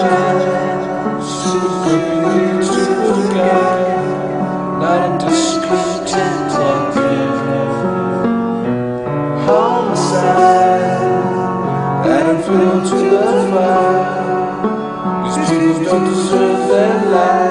God, don't indiscriminate like him. Homicide, to the fire. These people don't deserve their life.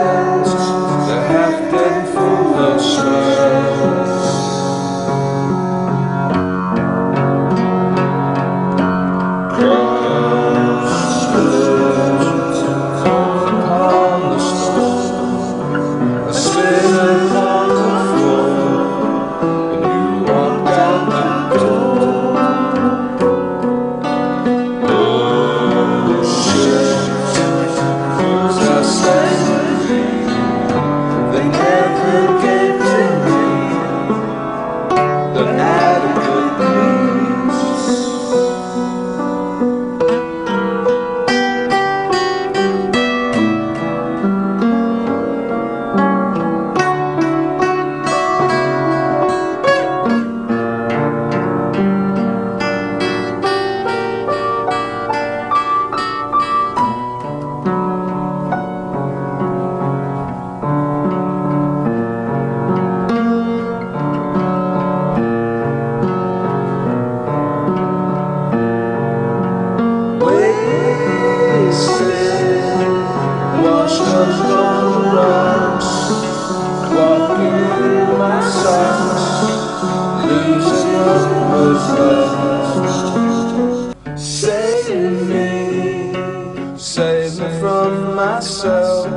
Save me, save me from myself.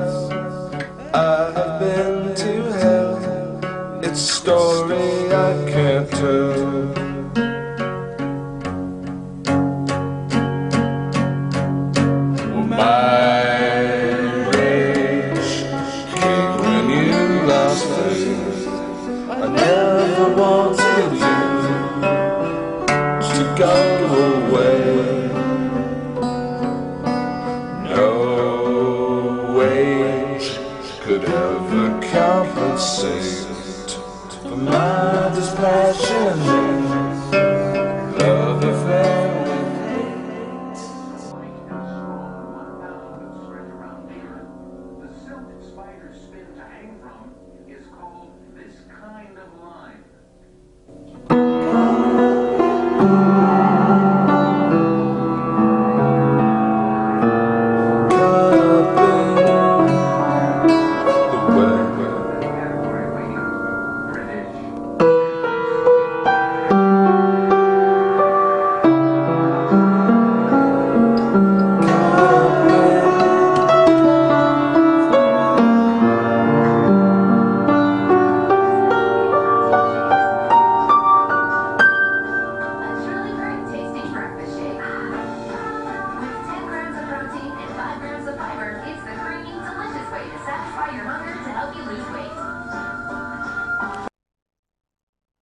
I have been to hell. It's a story I can't tell. I never wanted you to go away. No wage could ever compensate for my dispassionate climbing the line.